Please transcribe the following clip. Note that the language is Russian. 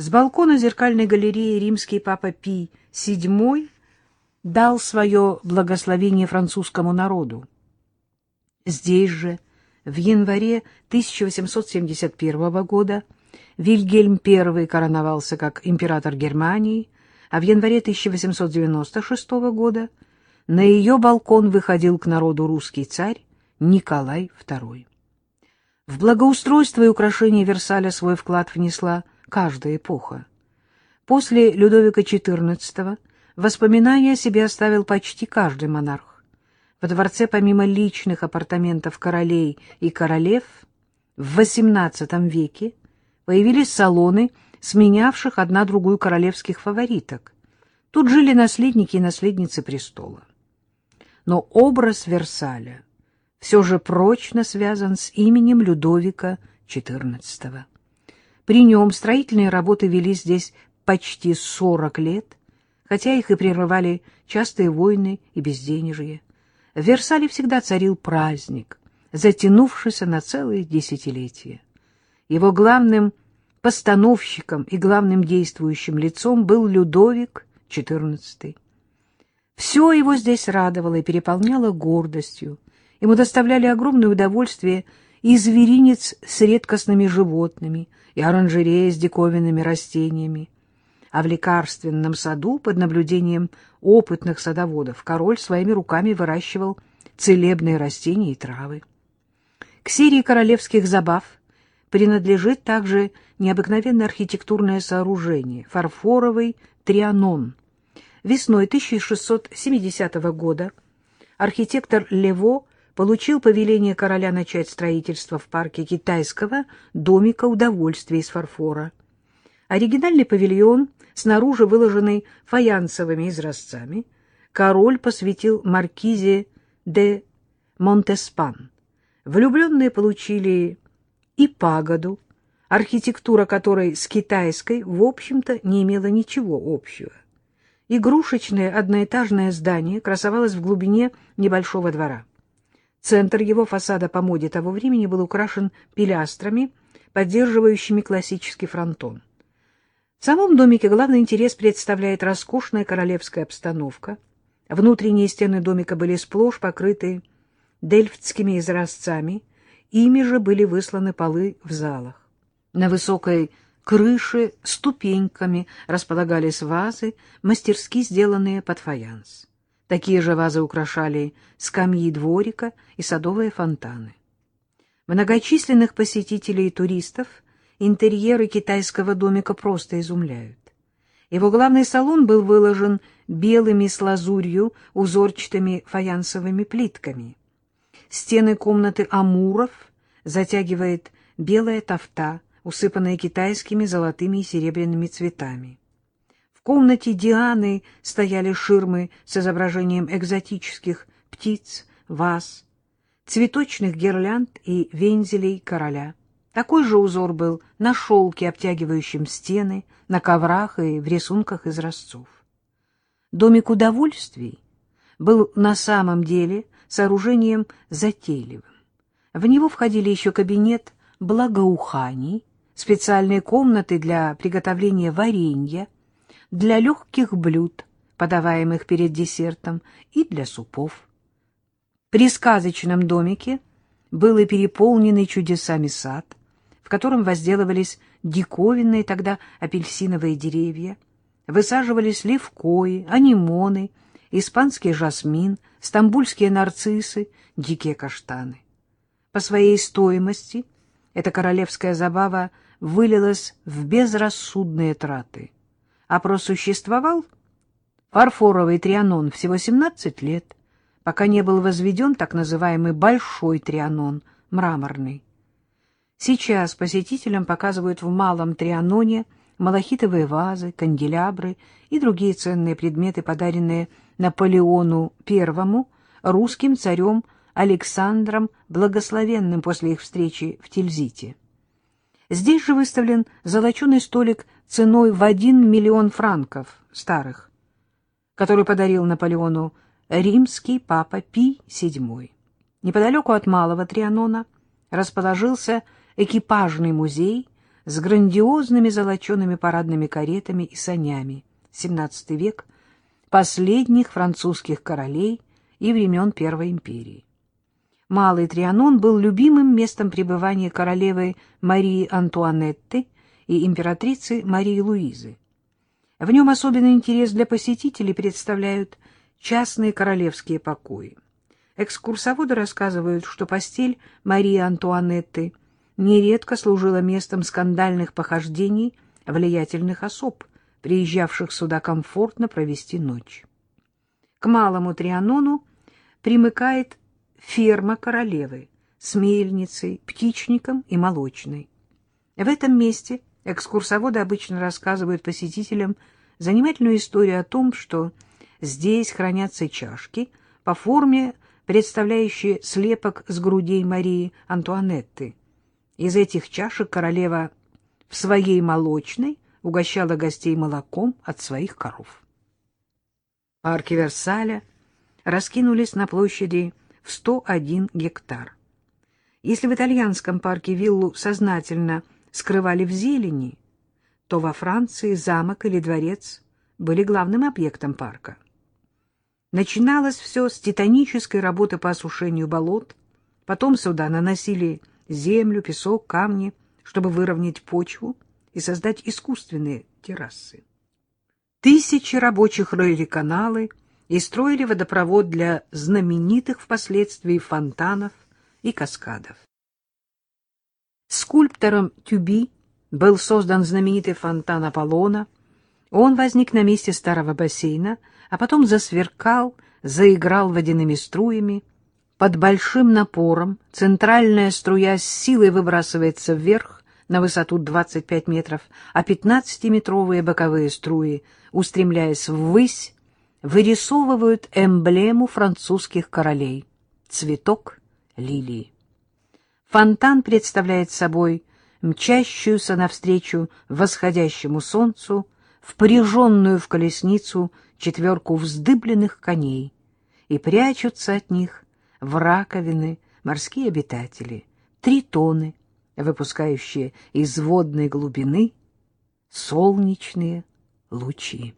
С балкона зеркальной галереи римский папа Пий VII дал свое благословение французскому народу. Здесь же, в январе 1871 года, Вильгельм I короновался как император Германии, а в январе 1896 года на ее балкон выходил к народу русский царь Николай II. В благоустройство и украшение Версаля свой вклад внесла каждая эпоха. После Людовика XIV воспоминания о себе оставил почти каждый монарх. Во дворце помимо личных апартаментов королей и королев в XVIII веке появились салоны, сменявших одна другую королевских фавориток. Тут жили наследники и наследницы престола. Но образ Версаля все же прочно связан с именем Людовика XIV. При нем строительные работы вели здесь почти 40 лет, хотя их и прерывали частые войны и безденежье. В Версале всегда царил праздник, затянувшийся на целые десятилетия. Его главным постановщиком и главным действующим лицом был Людовик XIV. Все его здесь радовало и переполняло гордостью. Ему доставляли огромное удовольствие и зверинец с редкостными животными, и оранжерея с диковинными растениями. А в лекарственном саду под наблюдением опытных садоводов король своими руками выращивал целебные растения и травы. К серии королевских забав принадлежит также необыкновенное архитектурное сооружение — фарфоровый трианон. Весной 1670 года архитектор Лево получил повеление короля начать строительство в парке китайского домика удовольствия из фарфора. Оригинальный павильон, снаружи выложенный фаянсовыми изразцами, король посвятил маркизе де Монтеспан. Влюбленные получили и пагоду, архитектура которой с китайской, в общем-то, не имела ничего общего. Игрушечное одноэтажное здание красовалось в глубине небольшого двора. Центр его фасада по моде того времени был украшен пилястрами, поддерживающими классический фронтон. В самом домике главный интерес представляет роскошная королевская обстановка. Внутренние стены домика были сплошь покрыты дельфтскими изразцами, ими же были высланы полы в залах. На высокой крыше ступеньками располагались вазы, мастерски сделанные под фаянс. Такие же вазы украшали скамьи дворика и садовые фонтаны. Многочисленных посетителей и туристов интерьеры китайского домика просто изумляют. Его главный салон был выложен белыми с лазурью узорчатыми фаянсовыми плитками. Стены комнаты амуров затягивает белая тафта, усыпанная китайскими золотыми и серебряными цветами. В комнате Дианы стояли ширмы с изображением экзотических птиц, ваз, цветочных гирлянд и вензелей короля. Такой же узор был на шелке, обтягивающем стены, на коврах и в рисунках из разцов. Домик удовольствий был на самом деле сооружением затейливым. В него входили еще кабинет благоуханий, специальные комнаты для приготовления варенья, для легких блюд, подаваемых перед десертом, и для супов. При сказочном домике был и переполненный чудесами сад, в котором возделывались диковинные тогда апельсиновые деревья, высаживались левкои, анимоны, испанский жасмин, стамбульские нарциссы, дикие каштаны. По своей стоимости эта королевская забава вылилась в безрассудные траты — а просуществовал фарфоровый трианон всего 17 лет, пока не был возведен так называемый Большой трианон, мраморный. Сейчас посетителям показывают в Малом трианоне малахитовые вазы, канделябры и другие ценные предметы, подаренные Наполеону I русским царем Александром Благословенным после их встречи в Тильзите. Здесь же выставлен золоченый столик ценой в один миллион франков старых, который подарил Наполеону римский папа Пий VII. Неподалеку от Малого Трианона расположился экипажный музей, с грандиозными золочеными парадными каретами и санями. XVII век последних французских королей и времен Первой империи. Малый Трианон был любимым местом пребывания королевы Марии Антуанетты и императрицы Марии Луизы. В нем особенный интерес для посетителей представляют частные королевские покои. Экскурсоводы рассказывают, что постель Марии Антуанетты нередко служила местом скандальных похождений влиятельных особ, приезжавших сюда комфортно провести ночь. К малому Трианону примыкает ферма королевы с мельницей, птичником и молочной. В этом месте экскурсоводы обычно рассказывают посетителям занимательную историю о том, что здесь хранятся чашки по форме, представляющие слепок с грудей Марии Антуанетты. Из этих чашек королева в своей молочной угощала гостей молоком от своих коров. Парки Версаля раскинулись на площади в 101 гектар. Если в итальянском парке виллу сознательно скрывали в зелени, то во Франции замок или дворец были главным объектом парка. Начиналось все с титанической работы по осушению болот, потом сюда наносили землю, песок, камни, чтобы выровнять почву и создать искусственные террасы. Тысячи рабочих рыли каналы и строили водопровод для знаменитых впоследствии фонтанов и каскадов. Скульптором Тюби был создан знаменитый фонтан Аполлона. Он возник на месте старого бассейна, а потом засверкал, заиграл водяными струями. Под большим напором центральная струя с силой выбрасывается вверх на высоту 25 метров, а 15-метровые боковые струи, устремляясь ввысь, вырисовывают эмблему французских королей — цветок лилии. Фонтан представляет собой мчащуюся навстречу восходящему солнцу, впряженную в колесницу четверку вздыбленных коней, и прячутся от них в раковины морские обитатели, тритоны, выпускающие из водной глубины солнечные лучи.